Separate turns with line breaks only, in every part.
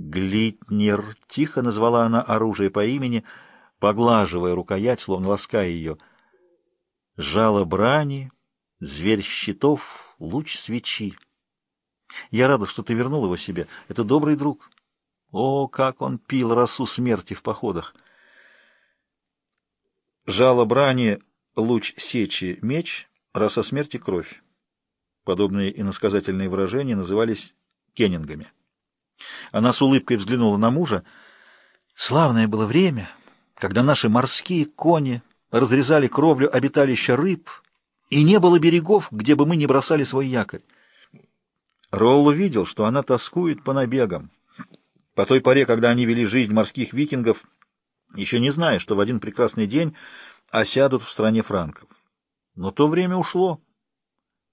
Глитнер, тихо назвала она оружие по имени, поглаживая рукоять, словно лаская ее. Жало брани, зверь щитов, луч свечи. Я рада, что ты вернул его себе. Это добрый друг. О, как он пил росу смерти в походах! Жало брани, луч сечи, меч, роса смерти, кровь. Подобные иносказательные выражения назывались кеннингами. Она с улыбкой взглянула на мужа. Славное было время, когда наши морские кони разрезали кровлю обиталища рыб, и не было берегов, где бы мы не бросали свой якорь. Ролл увидел, что она тоскует по набегам. По той поре, когда они вели жизнь морских викингов, еще не зная, что в один прекрасный день осядут в стране франков. Но то время ушло.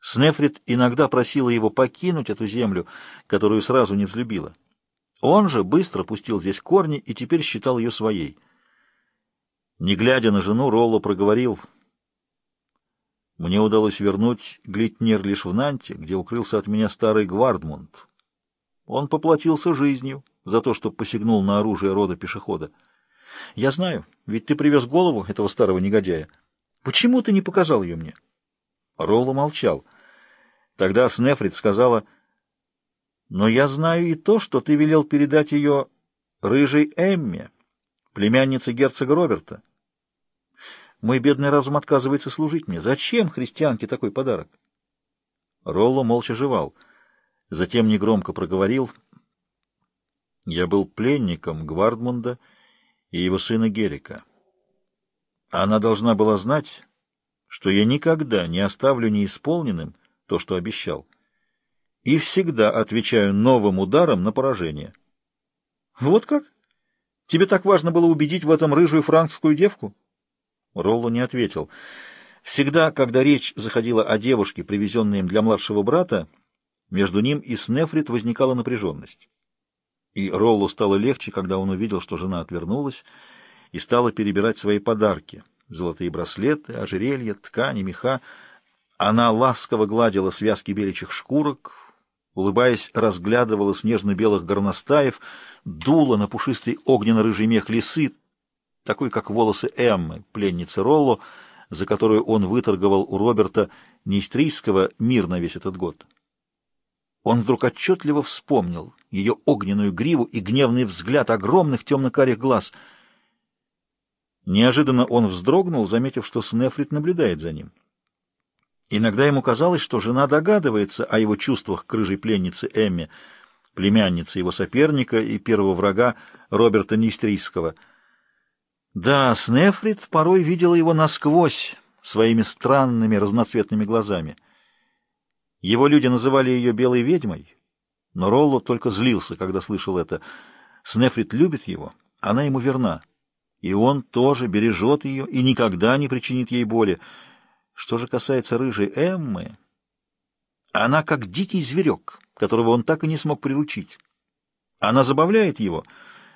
Снефрит иногда просила его покинуть эту землю, которую сразу не взлюбила. Он же быстро пустил здесь корни и теперь считал ее своей. Не глядя на жену, Ролло проговорил. «Мне удалось вернуть Глитнер лишь в Нанте, где укрылся от меня старый Гвардмунд. Он поплатился жизнью за то, что посягнул на оружие рода пешехода. Я знаю, ведь ты привез голову этого старого негодяя. Почему ты не показал ее мне?» Ролло молчал. Тогда Снефрит сказала, «Но я знаю и то, что ты велел передать ее рыжей Эмме, племяннице герцога Роберта. Мой бедный разум отказывается служить мне. Зачем христианке такой подарок?» Ролло молча жевал. Затем негромко проговорил, «Я был пленником Гвардмунда и его сына Герика. Она должна была знать, что я никогда не оставлю неисполненным то, что обещал, и всегда отвечаю новым ударом на поражение. Вот как? Тебе так важно было убедить в этом рыжую франкскую девку? Ролло не ответил. Всегда, когда речь заходила о девушке, привезенной им для младшего брата, между ним и Снефрит возникала напряженность. И Роллу стало легче, когда он увидел, что жена отвернулась и стала перебирать свои подарки — золотые браслеты, ожерелья, ткани, меха. Она ласково гладила связки беличьих шкурок, улыбаясь, разглядывала снежно-белых горностаев, дула на пушистый огненно-рыжий мех лисы, такой, как волосы Эммы, пленницы Ролло, за которую он выторговал у Роберта Нейстрийского мир на весь этот год. Он вдруг отчетливо вспомнил ее огненную гриву и гневный взгляд огромных темно-карих глаз — Неожиданно он вздрогнул, заметив, что Снефрит наблюдает за ним. Иногда ему казалось, что жена догадывается о его чувствах к рыжей пленнице Эмме, племяннице его соперника и первого врага Роберта Нистрийского. Да, Снефрит порой видела его насквозь своими странными разноцветными глазами. Его люди называли ее белой ведьмой, но Ролло только злился, когда слышал это. Снефрит любит его, она ему верна. И он тоже бережет ее и никогда не причинит ей боли. Что же касается рыжей Эммы, она как дикий зверек, которого он так и не смог приручить. Она забавляет его.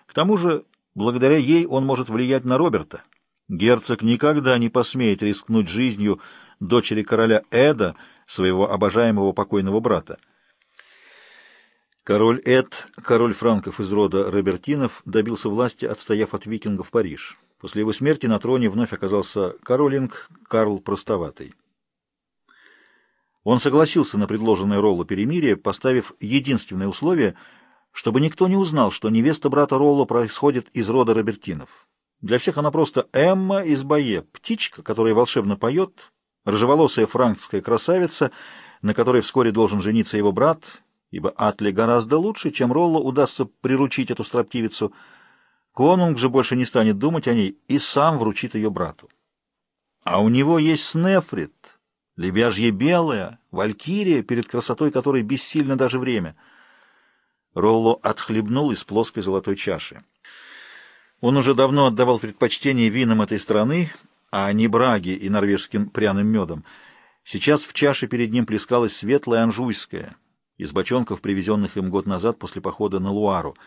К тому же, благодаря ей он может влиять на Роберта. Герцог никогда не посмеет рискнуть жизнью дочери короля Эда, своего обожаемого покойного брата. Король Эд, король франков из рода Робертинов, добился власти, отстояв от викингов Париж. После его смерти на троне вновь оказался королинг Карл Простоватый. Он согласился на предложенное Роллу перемирие, поставив единственное условие, чтобы никто не узнал, что невеста брата Ролла происходит из рода Робертинов. Для всех она просто Эмма из Бае, птичка, которая волшебно поет, рыжеволосая франкская красавица, на которой вскоре должен жениться его брат, ибо Атли гораздо лучше, чем Ролло удастся приручить эту строптивицу. Конунг же больше не станет думать о ней и сам вручит ее брату. А у него есть Снефрит, лебяжье белая, валькирия, перед красотой которой бессильно даже время. Ролло отхлебнул из плоской золотой чаши. Он уже давно отдавал предпочтение винам этой страны, а не браге и норвежским пряным медом. Сейчас в чаше перед ним плескалась светлая анжуйская — из бочонков, привезенных им год назад после похода на Луару.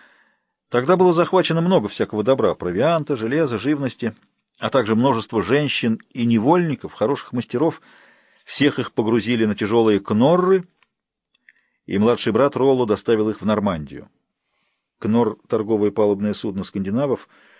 Тогда было захвачено много всякого добра — провианта, железа, живности, а также множество женщин и невольников, хороших мастеров. Всех их погрузили на тяжелые кнорры, и младший брат Ролло доставил их в Нормандию. Кнор — торговое палубное судно скандинавов —